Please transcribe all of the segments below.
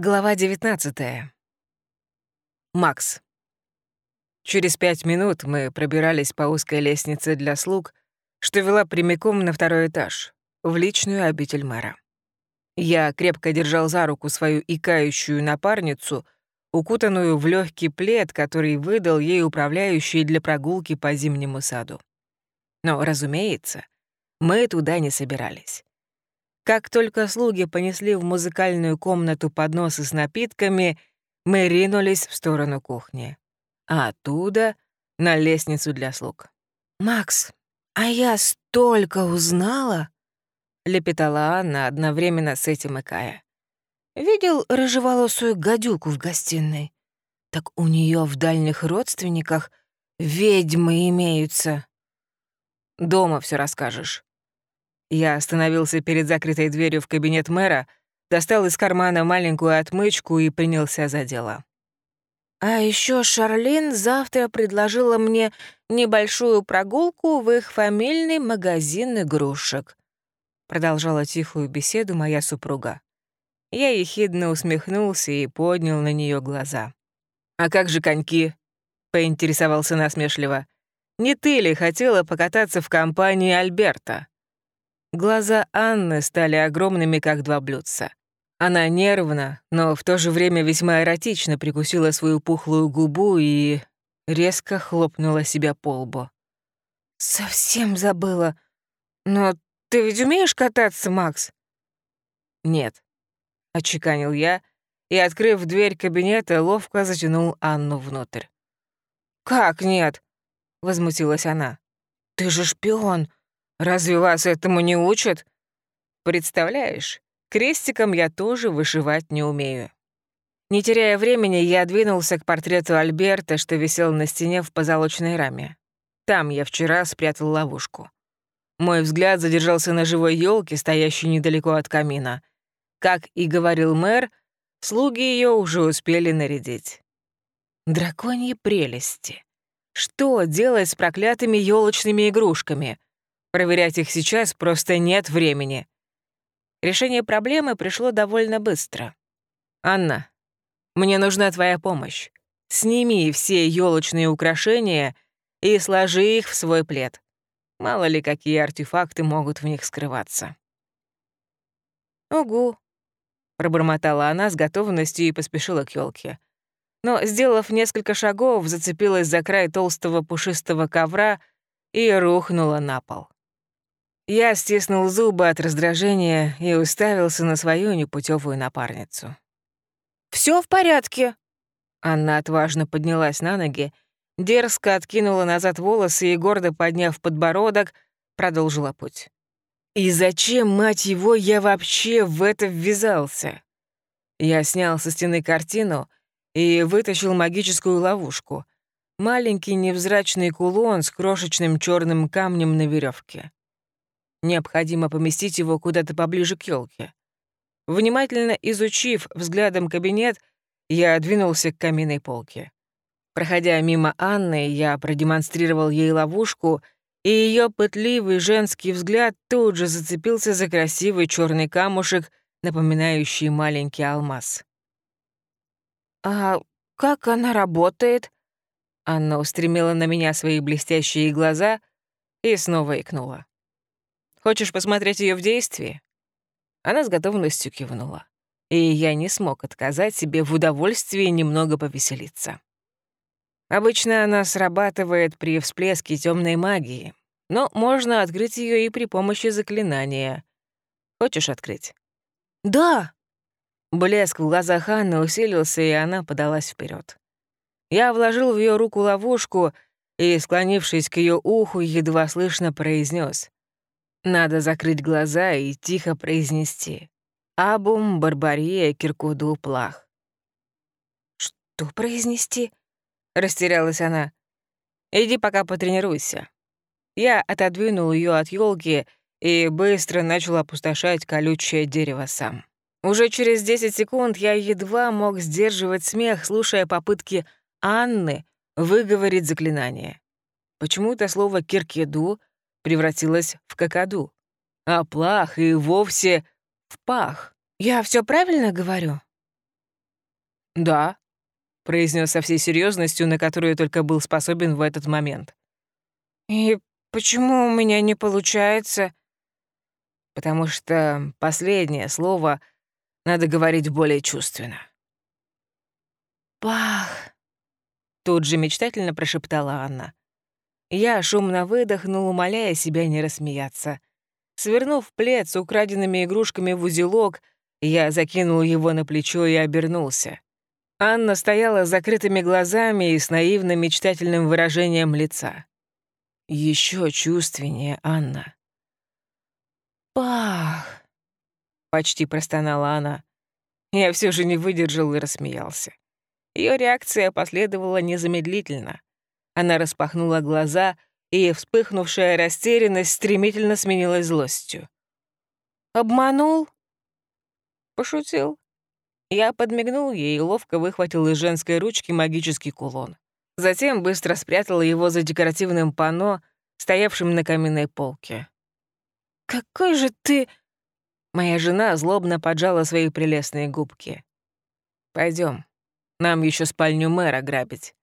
Глава 19. Макс. Через пять минут мы пробирались по узкой лестнице для слуг, что вела прямиком на второй этаж, в личную обитель мэра. Я крепко держал за руку свою икающую напарницу, укутанную в легкий плед, который выдал ей управляющий для прогулки по зимнему саду. Но, разумеется, мы туда не собирались. Как только слуги понесли в музыкальную комнату подносы с напитками, мы ринулись в сторону кухни. А оттуда — на лестницу для слуг. «Макс, а я столько узнала!» — лепетала Анна одновременно с этим икая. «Видел рыжеволосую гадюку в гостиной? Так у нее в дальних родственниках ведьмы имеются». «Дома все расскажешь», я остановился перед закрытой дверью в кабинет мэра, достал из кармана маленькую отмычку и принялся за дело. А еще Шарлин завтра предложила мне небольшую прогулку в их фамильный магазин игрушек. Продолжала тихую беседу моя супруга. Я ехидно усмехнулся и поднял на нее глаза. «А как же коньки?» — поинтересовался насмешливо. «Не ты ли хотела покататься в компании Альберта?» Глаза Анны стали огромными, как два блюдца. Она нервно, но в то же время весьма эротично прикусила свою пухлую губу и резко хлопнула себя по лбу. «Совсем забыла. Но ты ведь умеешь кататься, Макс?» «Нет», — отчеканил я и, открыв дверь кабинета, ловко затянул Анну внутрь. «Как нет?» — возмутилась она. «Ты же шпион. Разве вас этому не учат? Представляешь, крестиком я тоже вышивать не умею. Не теряя времени, я двинулся к портрету Альберта, что висел на стене в позолоченной раме. Там я вчера спрятал ловушку. Мой взгляд задержался на живой елке, стоящей недалеко от камина. Как и говорил мэр, слуги ее уже успели нарядить. Драконьи прелести. Что делать с проклятыми елочными игрушками? Проверять их сейчас просто нет времени. Решение проблемы пришло довольно быстро. «Анна, мне нужна твоя помощь. Сними все елочные украшения и сложи их в свой плед. Мало ли, какие артефакты могут в них скрываться». «Угу», — пробормотала она с готовностью и поспешила к елке. Но, сделав несколько шагов, зацепилась за край толстого пушистого ковра и рухнула на пол. Я стиснул зубы от раздражения и уставился на свою непутевую напарницу. Все в порядке?» Анна отважно поднялась на ноги, дерзко откинула назад волосы и, гордо подняв подбородок, продолжила путь. «И зачем, мать его, я вообще в это ввязался?» Я снял со стены картину и вытащил магическую ловушку. Маленький невзрачный кулон с крошечным черным камнем на веревке. Необходимо поместить его куда-то поближе к елке. Внимательно изучив взглядом кабинет, я двинулся к каминной полке. Проходя мимо Анны, я продемонстрировал ей ловушку, и ее пытливый женский взгляд тут же зацепился за красивый черный камушек, напоминающий маленький алмаз. «А как она работает?» Анна устремила на меня свои блестящие глаза и снова икнула. Хочешь посмотреть ее в действии?» Она с готовностью кивнула. И я не смог отказать себе в удовольствии немного повеселиться. Обычно она срабатывает при всплеске темной магии, но можно открыть ее и при помощи заклинания. Хочешь открыть? «Да!» Блеск в глазах Анны усилился, и она подалась вперед. Я вложил в ее руку ловушку и, склонившись к ее уху, едва слышно произнес: надо закрыть глаза и тихо произнести «Абум Барбария Киркуду Плах». «Что произнести?» — растерялась она. «Иди пока потренируйся». Я отодвинул ее от елки и быстро начал опустошать колючее дерево сам. Уже через 10 секунд я едва мог сдерживать смех, слушая попытки Анны выговорить заклинание. Почему-то слово «киркеду» превратилась в какаду, а плах и вовсе в пах. Я все правильно говорю? «Да», — произнес со всей серьезностью, на которую только был способен в этот момент. «И почему у меня не получается?» «Потому что последнее слово надо говорить более чувственно». «Пах!» — тут же мечтательно прошептала Анна. Я шумно выдохнул, умоляя себя не рассмеяться. Свернув плед с украденными игрушками в узелок, я закинул его на плечо и обернулся. Анна стояла с закрытыми глазами и с наивным мечтательным выражением лица. Еще чувственнее, Анна. «Пах!» — почти простонала она. Я все же не выдержал и рассмеялся. Ее реакция последовала незамедлительно. Она распахнула глаза, и вспыхнувшая растерянность стремительно сменилась злостью. «Обманул?» Пошутил. Я подмигнул ей и ловко выхватил из женской ручки магический кулон. Затем быстро спрятал его за декоративным панно, стоявшим на каминной полке. «Какой же ты...» Моя жена злобно поджала свои прелестные губки. Пойдем, нам еще спальню мэра грабить.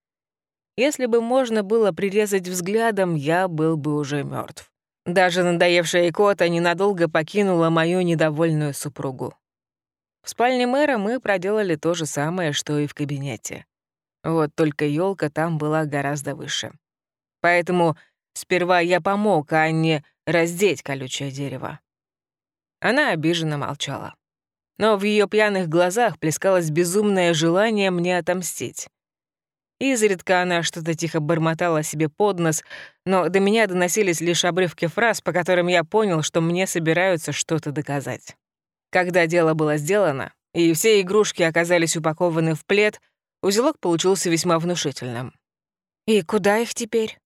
Если бы можно было прирезать взглядом, я был бы уже мертв. Даже надоевшая икота ненадолго покинула мою недовольную супругу. В спальне мэра мы проделали то же самое, что и в кабинете. Вот только елка там была гораздо выше. Поэтому сперва я помог Анне раздеть колючее дерево. Она обиженно молчала. Но в ее пьяных глазах плескалось безумное желание мне отомстить. Изредка она что-то тихо бормотала себе под нос, но до меня доносились лишь обрывки фраз, по которым я понял, что мне собираются что-то доказать. Когда дело было сделано, и все игрушки оказались упакованы в плед, узелок получился весьма внушительным. «И куда их теперь?»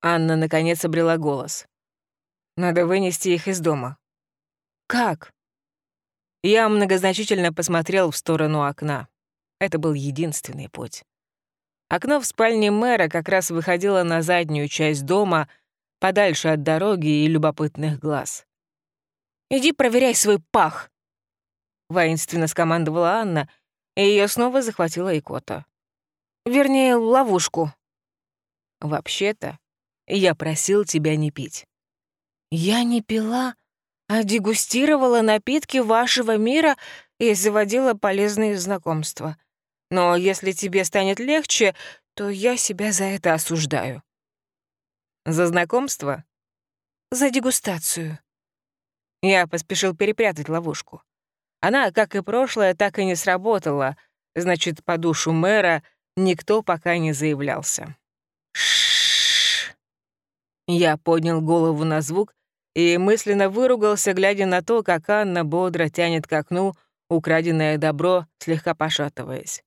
Анна наконец обрела голос. «Надо вынести их из дома». «Как?» Я многозначительно посмотрел в сторону окна. Это был единственный путь. Окно в спальне мэра как раз выходило на заднюю часть дома, подальше от дороги и любопытных глаз. «Иди проверяй свой пах!» Воинственно скомандовала Анна, и ее снова захватила икота. «Вернее, ловушку». «Вообще-то, я просил тебя не пить». «Я не пила, а дегустировала напитки вашего мира и заводила полезные знакомства. Но если тебе станет легче, то я себя за это осуждаю». «За знакомство?» «За дегустацию». Я поспешил перепрятать ловушку. Она, как и прошлое, так и не сработала, значит, по душу мэра никто пока не заявлялся. Шш. Я поднял голову на звук и мысленно выругался, глядя на то, как Анна бодро тянет к окну украденное добро, слегка пошатываясь.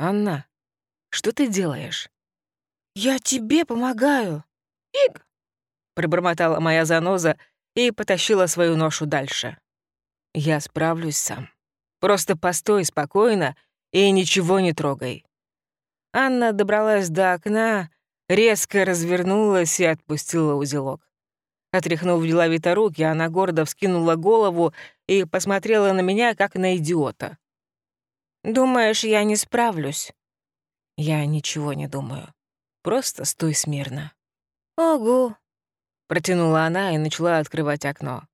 «Анна, что ты делаешь?» «Я тебе помогаю». «Иг!» — пробормотала моя заноза и потащила свою ношу дальше. «Я справлюсь сам. Просто постой спокойно и ничего не трогай». Анна добралась до окна, резко развернулась и отпустила узелок. Отряхнув деловито руки, она гордо вскинула голову и посмотрела на меня, как на идиота. Думаешь, я не справлюсь? Я ничего не думаю. Просто стой смирно. Ого. Протянула она и начала открывать окно.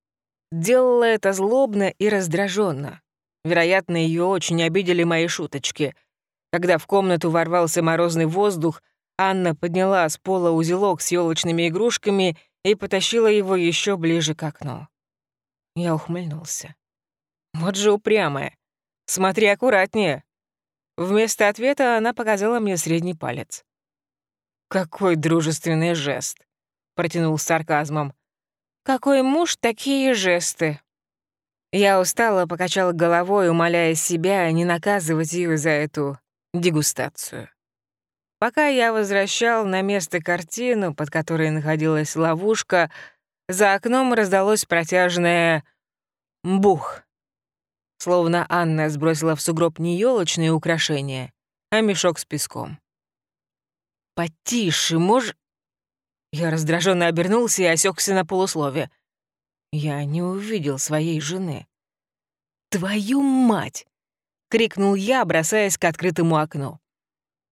Делала это злобно и раздраженно. Вероятно, ее очень обидели мои шуточки. Когда в комнату ворвался морозный воздух, Анна подняла с пола узелок с елочными игрушками и потащила его еще ближе к окну. Я ухмыльнулся. Вот же упрямая. Смотри аккуратнее». Вместо ответа она показала мне средний палец. «Какой дружественный жест!» — протянул с сарказмом. «Какой муж, такие жесты!» Я устало покачала головой, умоляя себя не наказывать ее за эту дегустацию. Пока я возвращал на место картину, под которой находилась ловушка, за окном раздалось протяжное «бух». Словно Анна сбросила в сугроб не елочные украшения, а мешок с песком. «Потише, мож...» Я раздраженно обернулся и осекся на полуслове. Я не увидел своей жены. «Твою мать! крикнул я, бросаясь к открытому окну.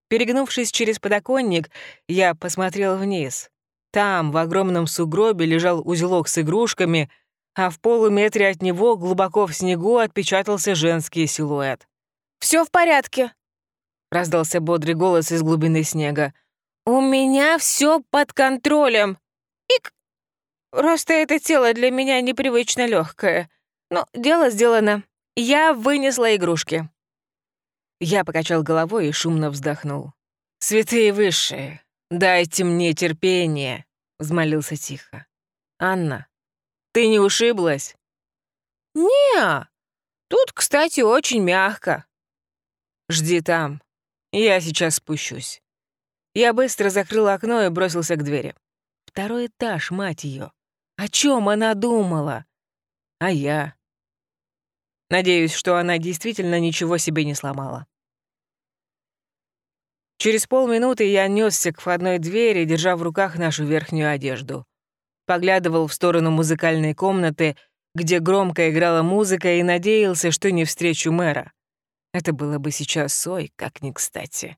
Перегнувшись через подоконник, я посмотрел вниз. Там, в огромном сугробе, лежал узелок с игрушками, а в полуметре от него глубоко в снегу отпечатался женский силуэт. Все в порядке», — раздался бодрый голос из глубины снега. «У меня все под контролем. Ик! Просто это тело для меня непривычно легкое. Но дело сделано. Я вынесла игрушки». Я покачал головой и шумно вздохнул. «Святые высшие, дайте мне терпение», — взмолился тихо. «Анна, ты не ушиблась?» «Не, тут, кстати, очень мягко». «Жди там. Я сейчас спущусь». Я быстро закрыл окно и бросился к двери. Второй этаж, мать ее. О чем она думала? А я? Надеюсь, что она действительно ничего себе не сломала. Через полминуты я несся к входной двери, держа в руках нашу верхнюю одежду. Поглядывал в сторону музыкальной комнаты, где громко играла музыка, и надеялся, что не встречу мэра. Это было бы сейчас сой, как ни кстати.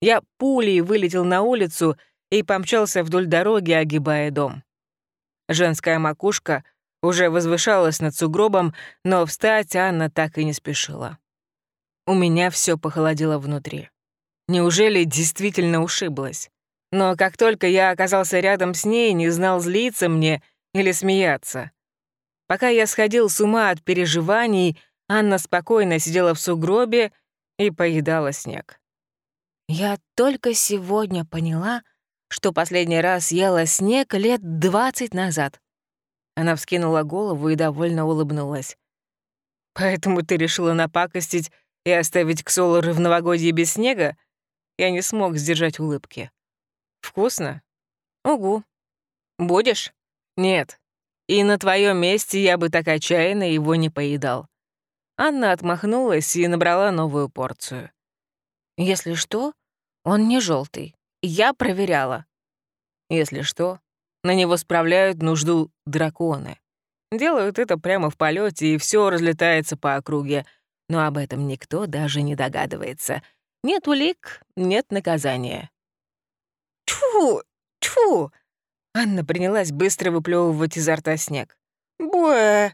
Я пулей вылетел на улицу и помчался вдоль дороги, огибая дом. Женская макушка уже возвышалась над сугробом, но встать Анна так и не спешила. У меня все похолодело внутри. Неужели действительно ушиблась? Но как только я оказался рядом с ней, не знал, злиться мне или смеяться. Пока я сходил с ума от переживаний, Анна спокойно сидела в сугробе и поедала снег. Я только сегодня поняла, что последний раз ела снег лет двадцать назад. Она вскинула голову и довольно улыбнулась. «Поэтому ты решила напакостить и оставить Ксолоры в новогодье без снега?» Я не смог сдержать улыбки. «Вкусно?» «Угу. Будешь?» «Нет. И на твоем месте я бы так отчаянно его не поедал». Анна отмахнулась и набрала новую порцию. «Если что, он не желтый. Я проверяла». «Если что, на него справляют нужду драконы. Делают это прямо в полете, и все разлетается по округе. Но об этом никто даже не догадывается. Нет улик, нет наказания. Тьфу, тьфу! Анна принялась быстро выплевывать изо рта снег. Буэ!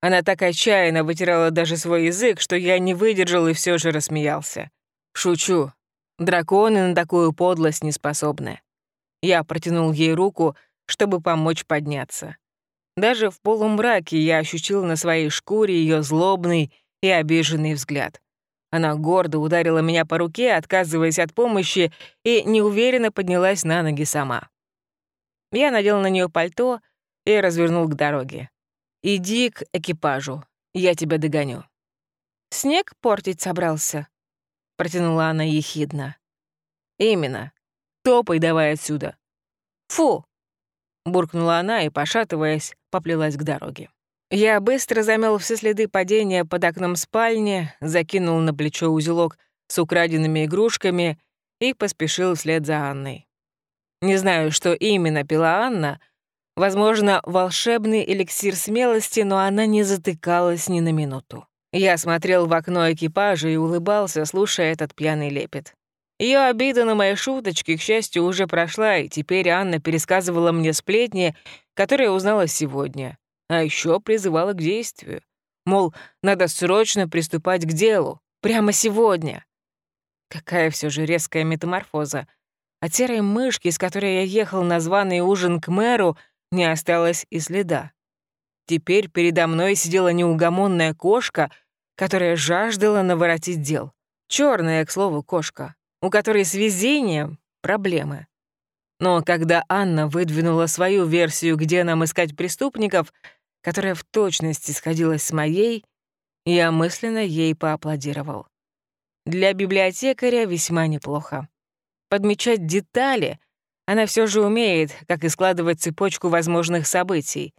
Она так отчаянно вытирала даже свой язык, что я не выдержал и все же рассмеялся. Шучу. Драконы на такую подлость не способны. Я протянул ей руку, чтобы помочь подняться. Даже в полумраке я ощутил на своей шкуре ее злобный и обиженный взгляд. Она гордо ударила меня по руке, отказываясь от помощи, и неуверенно поднялась на ноги сама. Я надел на нее пальто и развернул к дороге. «Иди к экипажу, я тебя догоню». «Снег портить собрался?» — протянула она ехидно. «Именно. Топай давай отсюда». «Фу!» — буркнула она и, пошатываясь, поплелась к дороге. Я быстро замел все следы падения под окном спальни, закинул на плечо узелок с украденными игрушками и поспешил вслед за Анной. Не знаю, что именно пила Анна. Возможно, волшебный эликсир смелости, но она не затыкалась ни на минуту. Я смотрел в окно экипажа и улыбался, слушая этот пьяный лепет. Ее обида на мои шуточки, к счастью, уже прошла, и теперь Анна пересказывала мне сплетни, которые узнала сегодня а еще призывала к действию. Мол, надо срочно приступать к делу, прямо сегодня. Какая все же резкая метаморфоза. От серой мышки, с которой я ехал на званый ужин к мэру, не осталось и следа. Теперь передо мной сидела неугомонная кошка, которая жаждала наворотить дел. Черная, к слову, кошка, у которой с везением проблемы. Но когда Анна выдвинула свою версию, где нам искать преступников, которая в точности сходилась с моей, я мысленно ей поаплодировал. Для библиотекаря весьма неплохо. Подмечать детали она все же умеет, как и складывать цепочку возможных событий.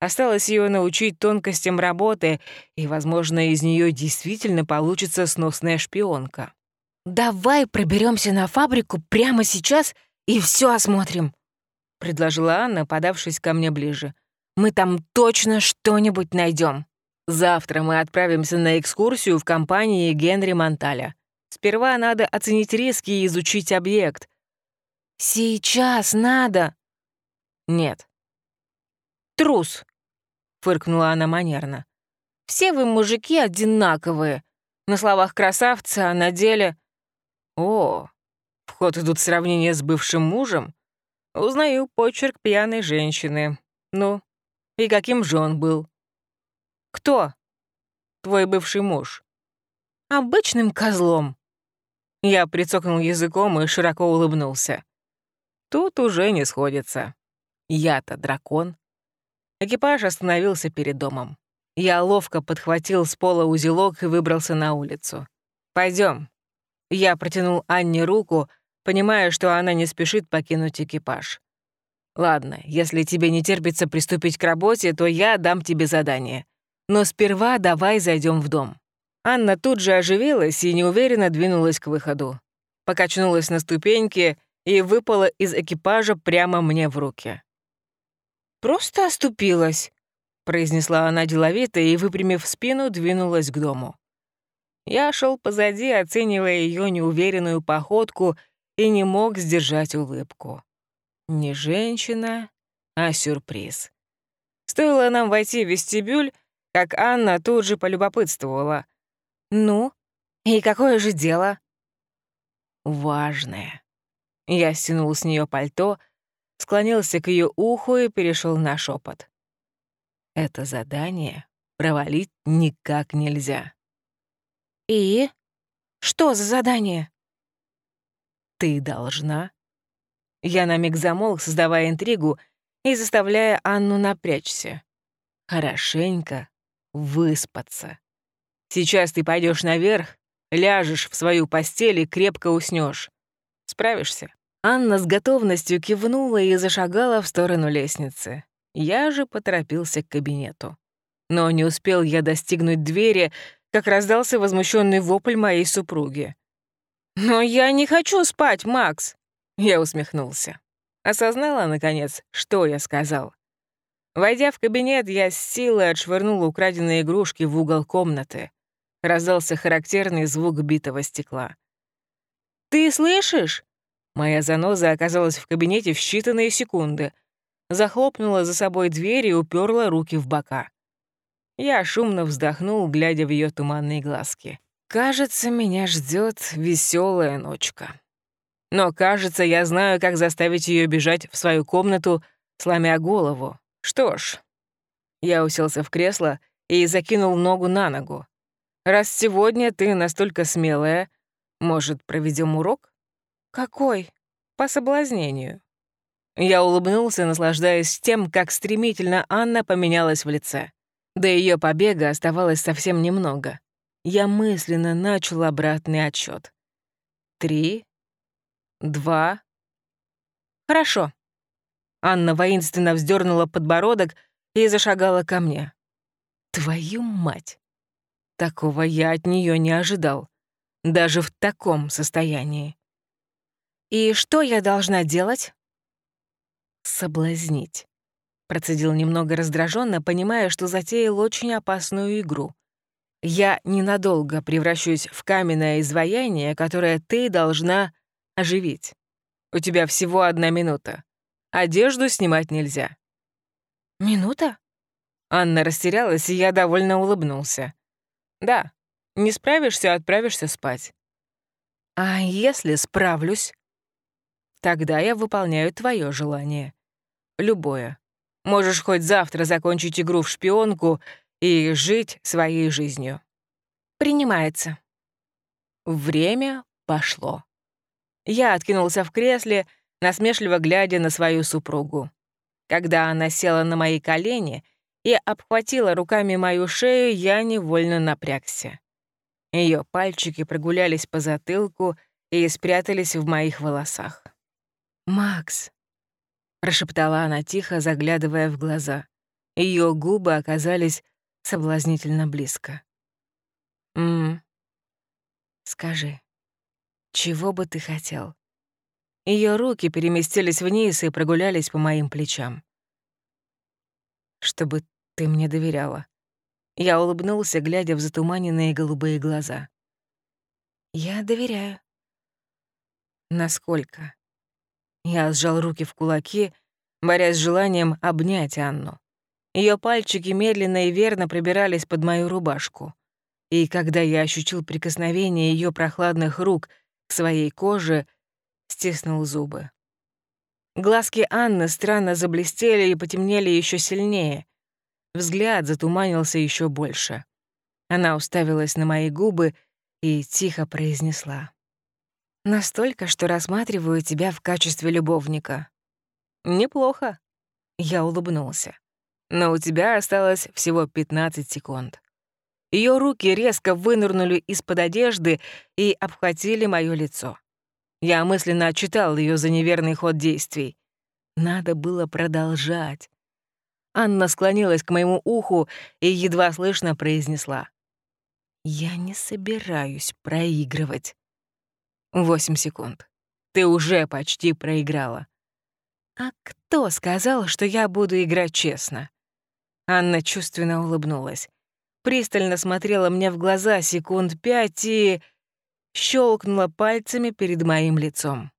Осталось ее научить тонкостям работы, и, возможно, из нее действительно получится сносная шпионка. «Давай проберемся на фабрику прямо сейчас и все осмотрим», — предложила Анна, подавшись ко мне ближе. Мы там точно что-нибудь найдем. Завтра мы отправимся на экскурсию в компании Генри Монталя. Сперва надо оценить риски и изучить объект. Сейчас надо. Нет. Трус, фыркнула она манерно. Все вы, мужики, одинаковые. На словах красавцы, а на деле... О, в ход идут сравнения с бывшим мужем? Узнаю почерк пьяной женщины. Ну, и каким же он был? Кто? Твой бывший муж. Обычным козлом. Я прицокнул языком и широко улыбнулся. Тут уже не сходится. Я-то дракон. Экипаж остановился перед домом. Я ловко подхватил с пола узелок и выбрался на улицу. Пойдем. Я протянул Анне руку, понимая, что она не спешит покинуть экипаж. «Ладно, если тебе не терпится приступить к работе, то я дам тебе задание. Но сперва давай зайдем в дом». Анна тут же оживилась и неуверенно двинулась к выходу. Покачнулась на ступеньке и выпала из экипажа прямо мне в руки. «Просто оступилась», произнесла она деловито и, выпрямив спину, двинулась к дому. Я шел позади, оценивая ее неуверенную походку и не мог сдержать улыбку. Не женщина, а сюрприз. Стоило нам войти в вестибюль, как Анна тут же полюбопытствовала. «Ну, и какое же дело?» «Важное». Я стянул с нее пальто, склонился к ее уху и перешел на шепот. Это задание провалить никак нельзя. И? Что за задание? Ты должна. Я на миг замолк, создавая интригу и заставляя Анну напрячься. Хорошенько выспаться. Сейчас ты пойдешь наверх, ляжешь в свою постель и крепко уснешь. Справишься? Анна с готовностью кивнула и зашагала в сторону лестницы. Я же поторопился к кабинету. Но не успел я достигнуть двери, как раздался возмущенный вопль моей супруги. «Но я не хочу спать, Макс!» Я усмехнулся. Осознала, наконец, что я сказал. Войдя в кабинет, я с силой отшвырнула украденные игрушки в угол комнаты. Раздался характерный звук битого стекла. «Ты слышишь?» Моя заноза оказалась в кабинете в считанные секунды — захлопнула за собой дверь и уперла руки в бока. Я шумно вздохнул, глядя в ее туманные глазки. Кажется, меня ждет веселая ночка. Но, кажется, я знаю, как заставить ее бежать в свою комнату, сломя голову. Что ж, я уселся в кресло и закинул ногу на ногу. Раз сегодня ты настолько смелая, может, проведем урок? Какой? По соблазнению. Я улыбнулся, наслаждаясь тем, как стремительно Анна поменялась в лице. До ее побега оставалось совсем немного. Я мысленно начал обратный отсчет. Три, два. Хорошо. Анна воинственно вздернула подбородок и зашагала ко мне. Твою мать! Такого я от нее не ожидал. Даже в таком состоянии. «И что я должна делать?» соблазнить. Процедил немного раздраженно, понимая, что затеял очень опасную игру. Я ненадолго превращусь в каменное изваяние, которое ты должна оживить. У тебя всего одна минута. Одежду снимать нельзя. Минута? Анна растерялась, и я довольно улыбнулся. Да, не справишься, отправишься спать. А если справлюсь? Тогда я выполняю твое желание. Любое. Можешь хоть завтра закончить игру в шпионку и жить своей жизнью. Принимается. Время пошло. Я откинулся в кресле, насмешливо глядя на свою супругу. Когда она села на мои колени и обхватила руками мою шею, я невольно напрягся. Ее пальчики прогулялись по затылку и спрятались в моих волосах. «Макс», — прошептала она тихо, заглядывая в глаза. Ее губы оказались соблазнительно близко. «М, скажи, чего бы ты хотел?» Ее руки переместились вниз и прогулялись по моим плечам. «Чтобы ты мне доверяла. Я улыбнулся, глядя в затуманенные голубые глаза. «Я доверяю». «Насколько?» Я сжал руки в кулаки, борясь с желанием обнять Анну. Ее пальчики медленно и верно пробирались под мою рубашку. И когда я ощутил прикосновение ее прохладных рук к своей коже, стиснул зубы. Глазки Анны странно заблестели и потемнели еще сильнее. Взгляд затуманился еще больше. Она уставилась на мои губы и тихо произнесла. «Настолько, что рассматриваю тебя в качестве любовника». «Неплохо», — я улыбнулся. «Но у тебя осталось всего 15 секунд». Ее руки резко вынырнули из-под одежды и обхватили мое лицо. Я мысленно отчитал ее за неверный ход действий. Надо было продолжать. Анна склонилась к моему уху и едва слышно произнесла. «Я не собираюсь проигрывать». Восемь секунд. Ты уже почти проиграла. А кто сказал, что я буду играть честно? Анна чувственно улыбнулась. Пристально смотрела мне в глаза секунд пять и щелкнула пальцами перед моим лицом.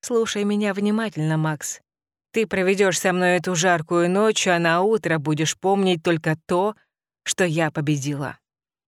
«Слушай меня внимательно, Макс. Ты проведешь со мной эту жаркую ночь, а на утро будешь помнить только то, что я победила».